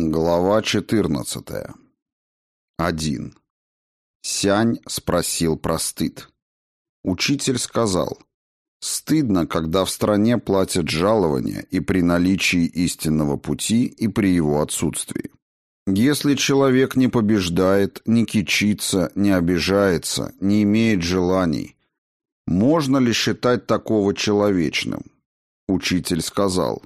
Глава 14. 1. Сянь спросил про стыд. Учитель сказал, «Стыдно, когда в стране платят жалования и при наличии истинного пути, и при его отсутствии. Если человек не побеждает, не кичится, не обижается, не имеет желаний, можно ли считать такого человечным?» Учитель сказал,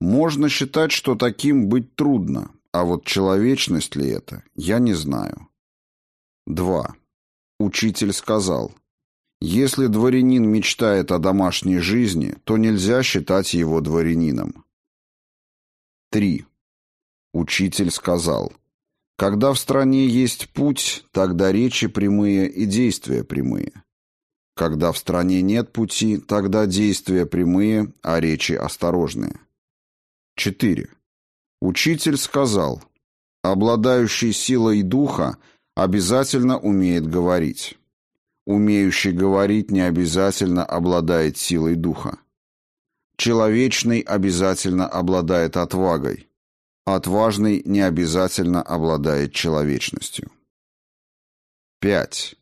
можно считать, что таким быть трудно, а вот человечность ли это, я не знаю. 2. Учитель сказал, если дворянин мечтает о домашней жизни, то нельзя считать его дворянином. 3. Учитель сказал, когда в стране есть путь, тогда речи прямые и действия прямые. Когда в стране нет пути, тогда действия прямые, а речи осторожные. 4. Учитель сказал, обладающий силой духа обязательно умеет говорить. Умеющий говорить не обязательно обладает силой духа. Человечный обязательно обладает отвагой. Отважный не обязательно обладает человечностью. 5.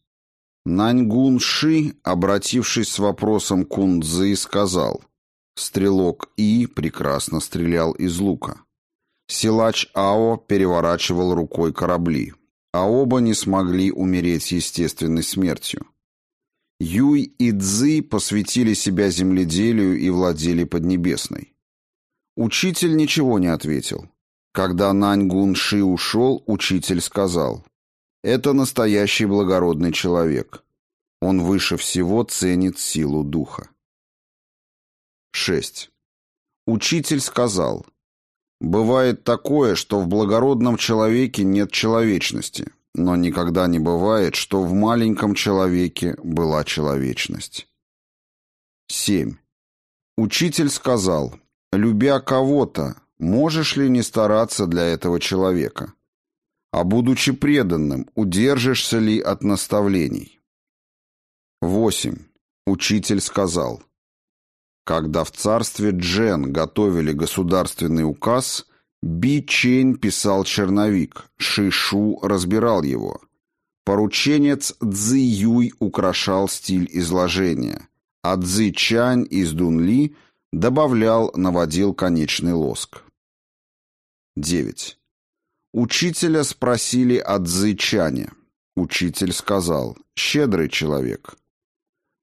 Наньгун Ши, обратившись с вопросом Кунцзы, сказал, Стрелок И прекрасно стрелял из лука. Силач Ао переворачивал рукой корабли, а оба не смогли умереть естественной смертью. Юй и Цзы посвятили себя земледелию и владели Поднебесной. Учитель ничего не ответил. Когда Нань Гун Ши ушел, учитель сказал, «Это настоящий благородный человек. Он выше всего ценит силу духа». 6. Учитель сказал, «Бывает такое, что в благородном человеке нет человечности, но никогда не бывает, что в маленьком человеке была человечность». 7. Учитель сказал, «Любя кого-то, можешь ли не стараться для этого человека? А будучи преданным, удержишься ли от наставлений?» 8. Учитель сказал, когда в царстве Джен готовили государственный указ, Би Чейн писал черновик, Ши Шу разбирал его. Порученец Цзи Юй украшал стиль изложения, а Цзи Чань из Дун Ли добавлял, наводил конечный лоск. 9. Учителя спросили о Цзи Чане. Учитель сказал, «Щедрый человек».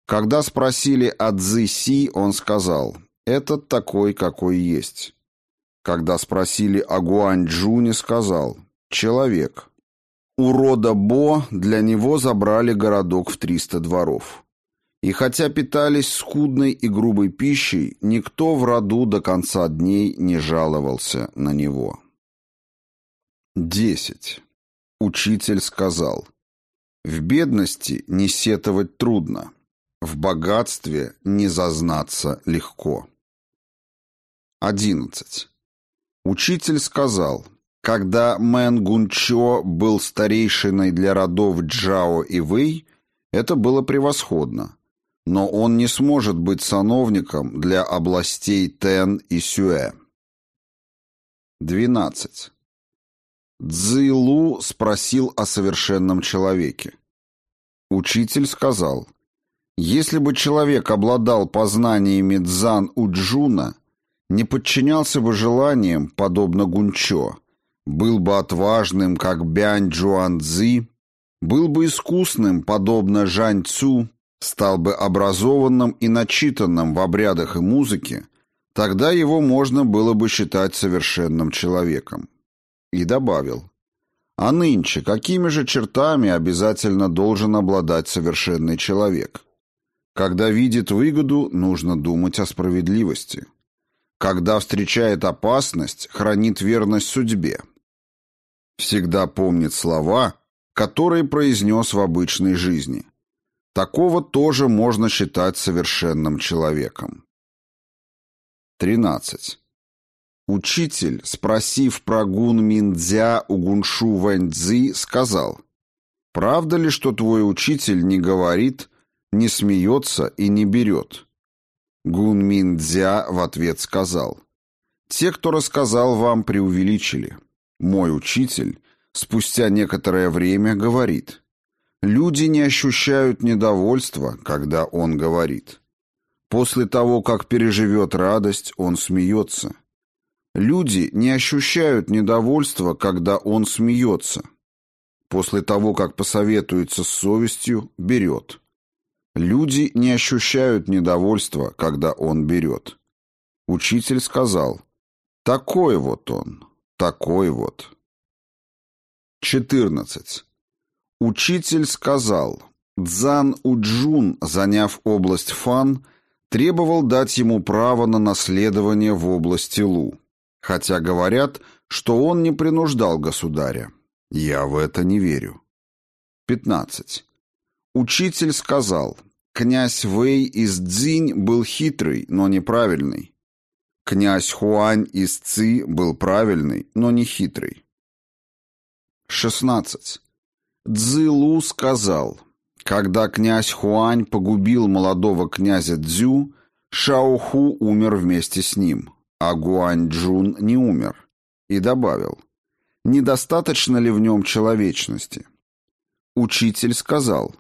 Когда спросили о Цзи он сказал, «Этот такой, какой есть». Когда спросили о Гуанчжуне, сказал, «Человек». У рода Бо для него забрали городок в 300 дворов. И хотя питались скудной и грубой пищей, никто в роду до конца дней не жаловался на него. 10. Учитель сказал, «В бедности не сетовать трудно, в богатстве не зазнаться легко. 11. Учитель сказал, когда Мэн Гунчо был старейшиной для родов Джао и Вэй, это было превосходно, но он не сможет быть сановником для областей Тен и Сюэ. 12. Цзилу спросил о совершенном человеке. Учитель сказал, если бы человек обладал познаниями дзан Уджуна, не подчинялся бы желаниям, подобно Гунчо, был бы отважным, как Бянь Джуанцзи, был бы искусным, подобно Жань Цу, стал бы образованным и начитанным в обрядах и музыке, тогда его можно было бы считать совершенным человеком. И добавил, а нынче какими же чертами обязательно должен обладать совершенный человек? Когда видит выгоду, нужно думать о справедливости. Когда встречает опасность, хранит верность судьбе. Всегда помнит слова, которые произнес в обычной жизни. Такого тоже можно считать совершенным человеком. 13. Учитель, спросив про Гун Миндзя у Гуншу Вэньцзи, сказал, «Правда ли, что твой учитель не говорит, не смеется и не берет. Гун Мин Цзя в ответ сказал, «Те, кто рассказал вам, преувеличили. Мой учитель спустя некоторое время говорит, люди не ощущают недовольства, когда он говорит. После того, как переживет радость, он смеется. Люди не ощущают недовольства, когда он смеется. После того, как посоветуется с совестью, берет. Люди не ощущают недовольства, когда он берет. Учитель сказал, такой вот он, такой вот. 14. Учитель сказал, Цзан Уджун, заняв область Фан, требовал дать ему право на наследование в области Лу, хотя говорят, что он не принуждал государя. Я в это не верю. 15. Учитель сказал, князь Вэй из Цзинь был хитрый, но неправильный. Князь Хуань из Ци был правильный, но не хитрый. 16. Цзилу сказал, когда князь Хуань погубил молодого князя Цзю, Шаоху умер вместе с ним, а Гуань-Джун не умер, и добавил, недостаточно ли в нем человечности? Учитель сказал,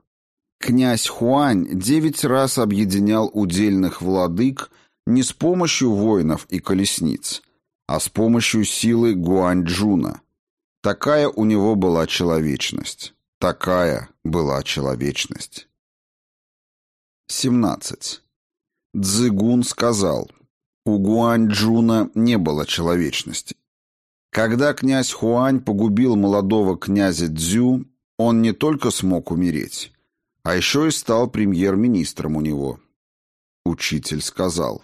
князь Хуань девять раз объединял удельных владык не с помощью воинов и колесниц, а с помощью силы Гуань-Джуна. Такая у него была человечность. Такая была человечность. 17. Цзыгун сказал, у Гуань-Джуна не было человечности. Когда князь Хуань погубил молодого князя Цзю, он не только смог умереть, а еще и стал премьер-министром у него. Учитель сказал,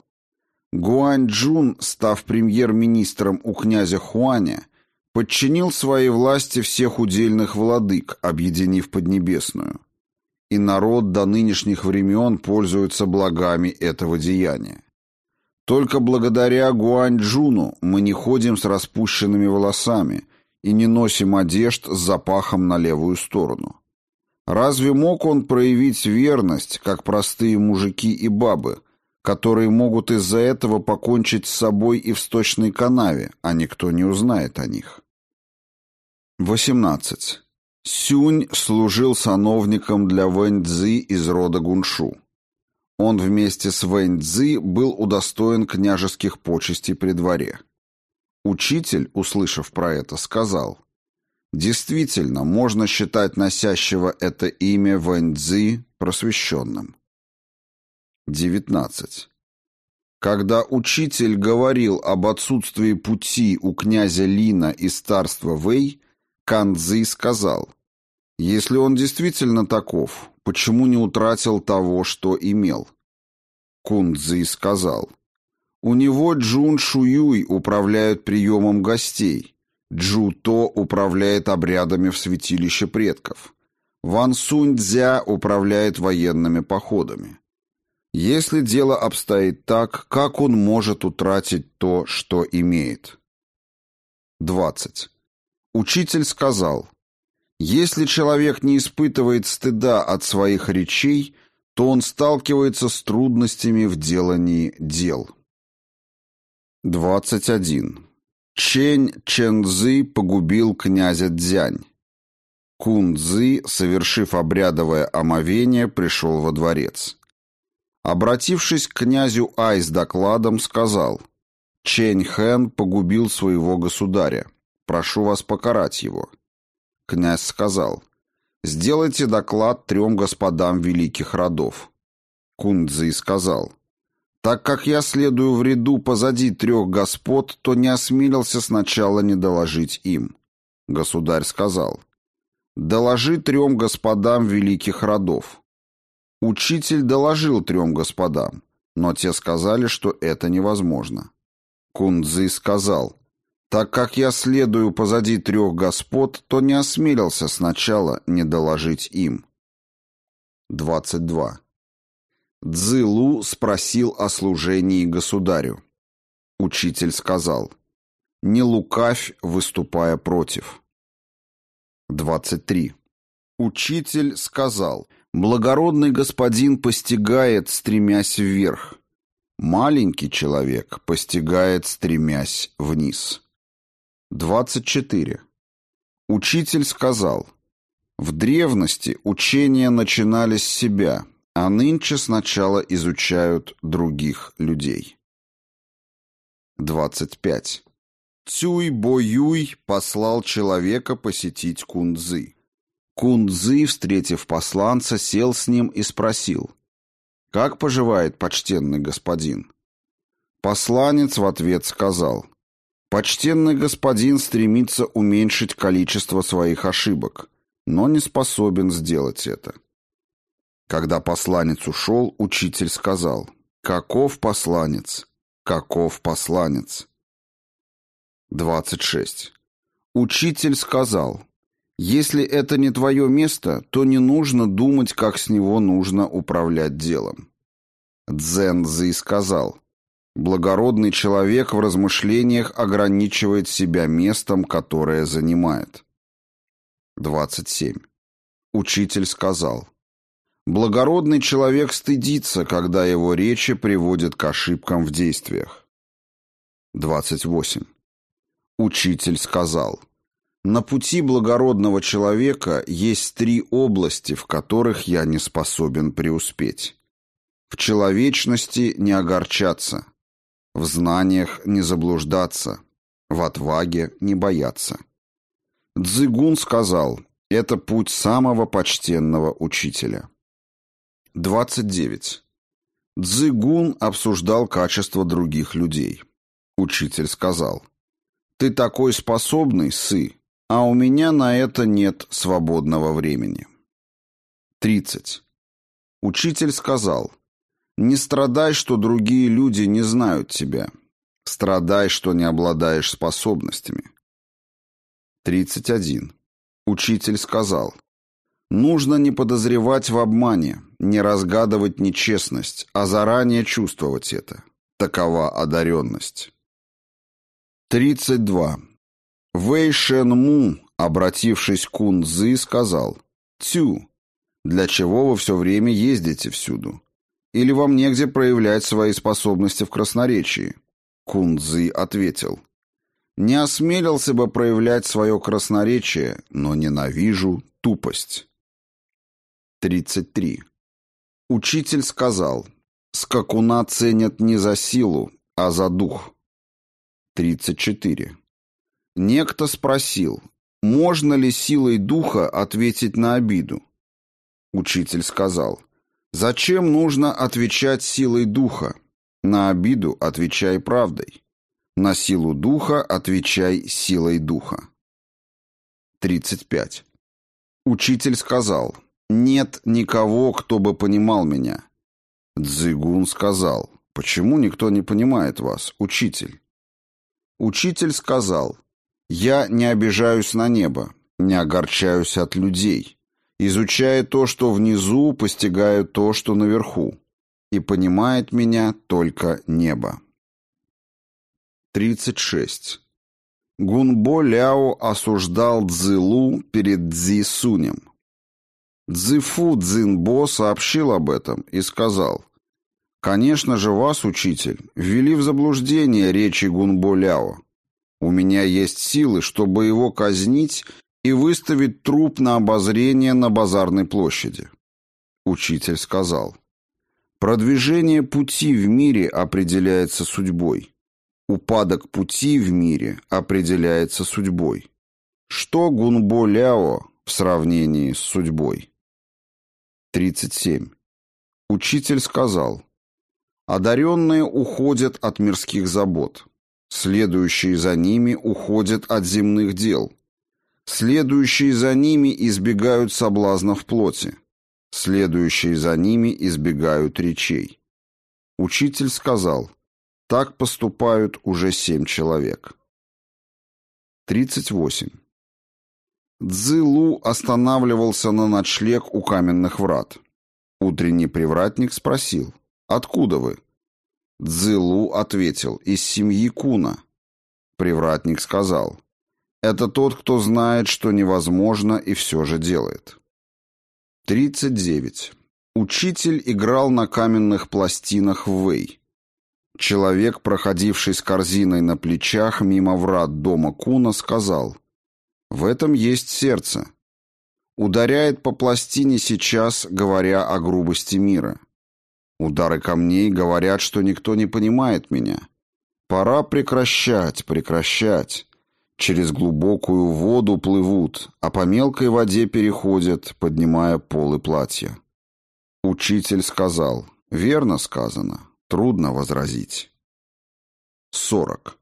Гуань-Джун, став премьер-министром у князя Хуаня, подчинил своей власти всех удельных владык, объединив Поднебесную. И народ до нынешних времен пользуется благами этого деяния. Только благодаря Гуаньчжуну мы не ходим с распущенными волосами и не носим одежд с запахом на левую сторону. Разве мог он проявить верность, как простые мужики и бабы, которые могут из-за этого покончить с собой и в сточной канаве, а никто не узнает о них. 18. Сюнь служил сановником для Вэньцзы из рода Гуншу. Он вместе с Вэньцзы был удостоен княжеских почестей при дворе. Учитель, услышав про это, сказал, «Действительно, можно считать носящего это имя Вэньцзы просвещенным». 19. Когда учитель говорил об отсутствии пути у князя Лина из царства Вэй, Канцзы сказал, «Если он действительно таков, почему не утратил того, что имел?» Кунцзы сказал, «У него Джун Шуюй управляют приемом гостей, Джу То управляет обрядами в святилище предков, Ван Сунь Цзя управляет военными походами. Если дело обстоит так, как он может утратить то, что имеет? 20. Учитель сказал, если человек не испытывает стыда от своих речей, то он сталкивается с трудностями в делании дел. 21. Чэнь Чэнзы погубил князя Дзянь. Кун Цзы, совершив обрядовое омовение, пришел во дворец. Обратившись к князю Ай с докладом, сказал, «Чэнь Хэн погубил своего государя. Прошу вас покарать его». Князь сказал, «Сделайте доклад трем господам великих родов». Кундзи сказал, «Так как я следую в ряду позади трех господ, то не осмелился сначала не доложить им». Государь сказал, «Доложи трем господам великих родов». Учитель доложил трем господам, но те сказали, что это невозможно. Кунцзы сказал, «Так как я следую позади трех господ, то не осмелился сначала не доложить им». 22. Цзылу спросил о служении государю. Учитель сказал, «Не лукавь, выступая против». 23. Учитель сказал, Благородный господин постигает, стремясь вверх. Маленький человек постигает, стремясь вниз. 24. Учитель сказал, «В древности учения начинали с себя, а нынче сначала изучают других людей». 25. Цюй Бо Юй послал человека посетить Кунцзы. Кунцзы, встретив посланца, сел с ним и спросил, «Как поживает почтенный господин?» Посланец в ответ сказал, «Почтенный господин стремится уменьшить количество своих ошибок, но не способен сделать это». Когда посланец ушел, учитель сказал, «Каков посланец? Каков посланец?» 26. Учитель сказал, «Если это не твое место, то не нужно думать, как с него нужно управлять делом». Цзы сказал, «Благородный человек в размышлениях ограничивает себя местом, которое занимает». 27. Учитель сказал, «Благородный человек стыдится, когда его речи приводят к ошибкам в действиях». 28. Учитель сказал, «На пути благородного человека есть три области, в которых я не способен преуспеть. В человечности не огорчаться, в знаниях не заблуждаться, в отваге не бояться». Цзыгун сказал, «Это путь самого почтенного учителя». 29. Цзыгун обсуждал качество других людей. Учитель сказал, ты такой способный, сы, а у меня на это нет свободного времени. 30. Учитель сказал, не страдай, что другие люди не знают тебя. Страдай, что не обладаешь способностями. 31. Учитель сказал, нужно не подозревать в обмане, не разгадывать нечестность, а заранее чувствовать это. Такова одаренность. 32. Вэй Шен Му, обратившись к Кун Цзы, сказал, «Тю, для чего вы все время ездите всюду? Или вам негде проявлять свои способности в красноречии?» Кун Цзы ответил, «Не осмелился бы проявлять свое красноречие, но ненавижу тупость». 33. Учитель сказал, «Скакуна ценят не за силу, а за дух». 34. Некто спросил, можно ли силой духа ответить на обиду? Учитель сказал, зачем нужно отвечать силой духа? На обиду отвечай правдой. На силу духа отвечай силой духа. 35. Учитель сказал, нет никого, кто бы понимал меня. Цзыгун сказал, почему никто не понимает вас, учитель? Учитель сказал, «Я не обижаюсь на небо, не огорчаюсь от людей. Изучая то, что внизу, постигаю то, что наверху. И понимает меня только небо». 36. Гунбо Ляо осуждал Цзилу перед Цзи Сунем. Цзифу Цзинбо сообщил об этом и сказал, Конечно же, вас, учитель, ввели в заблуждение речи Гунбо Ляо. У меня есть силы, чтобы его казнить и выставить труп на обозрение на базарной площади. Учитель сказал, продвижение пути в мире определяется судьбой. Упадок пути в мире определяется судьбой. Что Гунбо Ляо в сравнении с судьбой? 37. Учитель сказал, Одаренные уходят от мирских забот. Следующие за ними уходят от земных дел. Следующие за ними избегают соблазнов плоти. Следующие за ними избегают речей. Учитель сказал, так поступают уже семь человек. 38. Цзылу останавливался на ночлег у каменных врат. Утренний привратник спросил, «Откуда вы?» Цзылу ответил, «Из семьи Куна». Привратник сказал, «Это тот, кто знает, что невозможно и все же делает». 39. Учитель играл на каменных пластинах в Вэй. Человек, проходивший с корзиной на плечах мимо врат дома Куна, сказал, «В этом есть сердце». Ударяет по пластине сейчас, говоря о грубости мира. Удары камней говорят, что никто не понимает меня. Пора прекращать, прекращать. Через глубокую воду плывут, а по мелкой воде переходят, поднимая полы платья. Учитель сказал, верно сказано, трудно возразить. 40.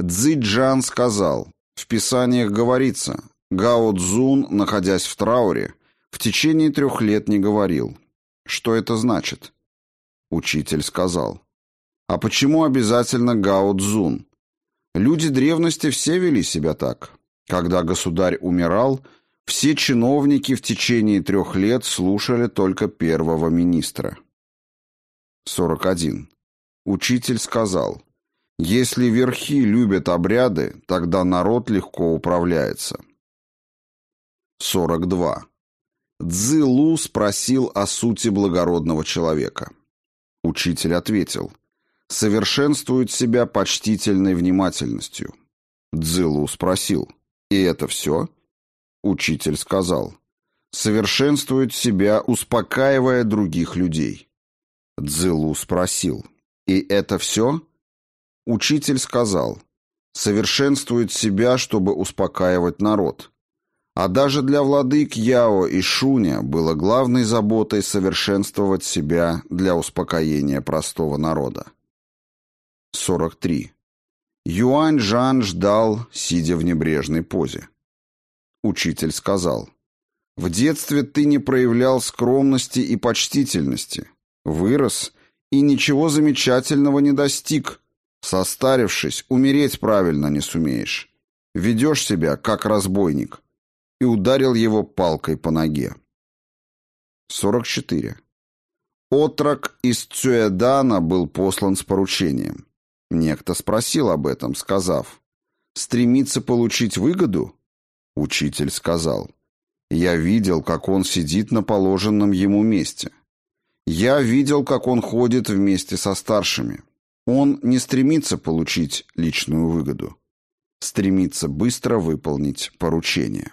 Цзиджан сказал, в писаниях говорится, Гао Цзун, находясь в трауре, в течение трех лет не говорил. Что это значит? Учитель сказал, а почему обязательно Гао Цзун? Люди древности все вели себя так. Когда государь умирал, все чиновники в течение трех лет слушали только первого министра. 41. Учитель сказал, если верхи любят обряды, тогда народ легко управляется. 42. Цзы спросил о сути благородного человека. Учитель ответил, совершенствует себя почтительной внимательностью. Цзылу спросил, «И это все?» Учитель сказал, «Совершенствует себя, успокаивая других людей». Цзылу спросил, «И это все?» Учитель сказал, «Совершенствует себя, чтобы успокаивать народ». А даже для владык Яо и Шуня было главной заботой совершенствовать себя для успокоения простого народа. 43. Юань Жан ждал, сидя в небрежной позе. Учитель сказал, «В детстве ты не проявлял скромности и почтительности. Вырос и ничего замечательного не достиг. Состарившись, умереть правильно не сумеешь. Ведешь себя, как разбойник». И ударил его палкой по ноге. 44. Отрок из Цюэдана был послан с поручением. Некто спросил об этом, сказав, «Стремится получить выгоду?» Учитель сказал, «Я видел, как он сидит на положенном ему месте. Я видел, как он ходит вместе со старшими. Он не стремится получить личную выгоду, стремится быстро выполнить поручение».